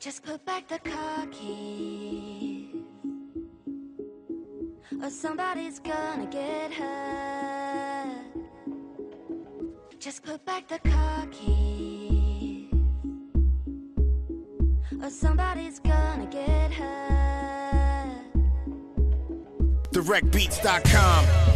Just put back the car keys. Or somebody's gonna get hurt. Just put back the car keys. Or somebody's gonna get hurt. DirectBeats.com.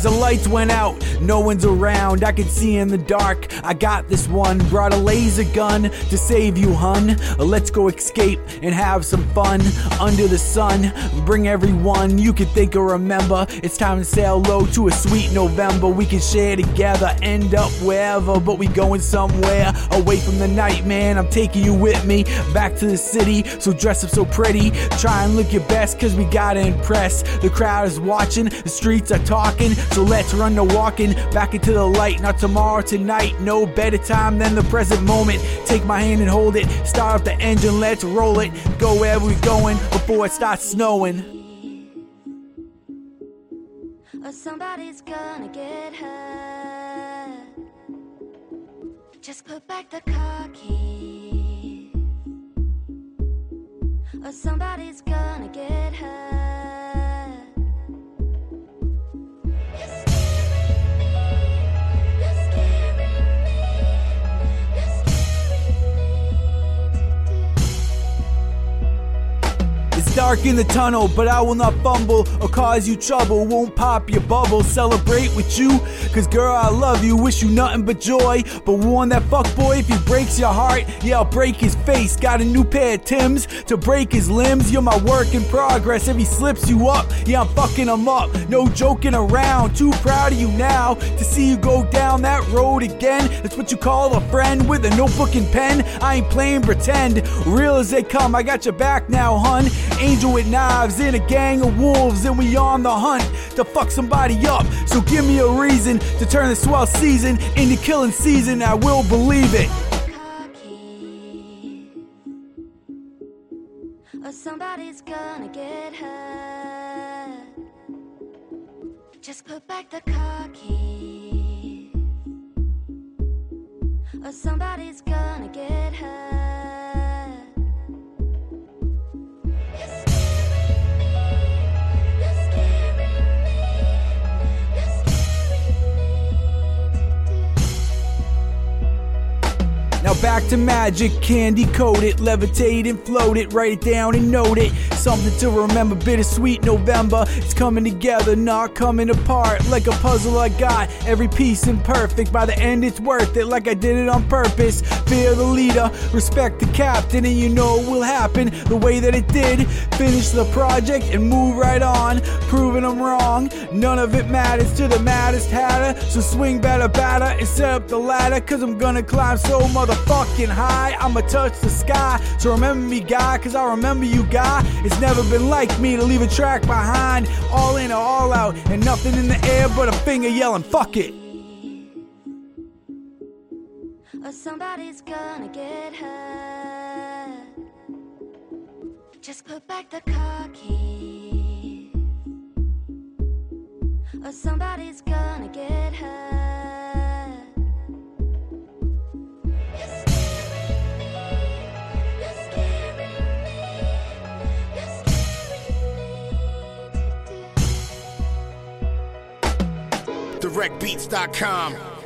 As the lights went out, no one's around. I could see in the dark. I got this one. Brought a laser gun to save you, hun. Let's go escape and have some fun under the sun. Bring everyone you can think or remember. It's time to sail low to a sweet November. We can share together, end up wherever, but we going somewhere away from the night, man. I'm taking you with me back to the city. So dress up so pretty. Try and look your best, cause we gotta impress. The crowd is watching, the streets are talking. So let's run to walking back into the light. Not tomorrow, tonight. No better time than the present moment. Take my hand and hold it. Start up the engine, let's roll it. Go wherever we're going before it starts snowing. or somebody's gonna get hurt. Just put back the car keys, or somebody's gonna get hurt. It's dark in the tunnel, but I will not fumble or cause you trouble. Won't pop your bubble, celebrate with you. Cause girl, I love you, wish you nothing but joy. But warn that fuck boy if he breaks your heart, yeah, I'll break his face. Got a new pair of Tims to break his limbs. You're my work in progress. If he slips you up, yeah, I'm fucking him up. No joking around, too proud of you now to see you go down that road again. That's what you call a friend with a notebook and pen. I ain't playing pretend, real as they come. I got your back now, hun. Angel with knives in a gang of wolves, and we on the hunt to fuck somebody up. So give me a reason to turn the swell season into killing season. I will believe it. somebody's gonna get hurt. Just put back the car keys, or somebody's gonna get hurt. Now back to magic, candy coated, levitate and float it, write it down and note it. Something to remember, bittersweet November. It's coming together, not coming apart. Like a puzzle I got, every piece imperfect. By the end, it's worth it, like I did it on purpose. Fear the leader, respect the captain, and you know it will happen the way that it did. Finish the project and move right on, proving I'm wrong. None of it matters to the maddest hatter. So swing better, batter, and set up the ladder, cause I'm gonna climb so motherfucking high. I'ma touch the sky. So remember me, guy, cause I remember you, guy. It's never been like me to leave a track behind. All in or all out, and nothing in the air but a finger yelling, fuck it. or somebody's gonna get hurt. Just put back the car keys, or somebody's gonna get hurt. DirectBeats.com.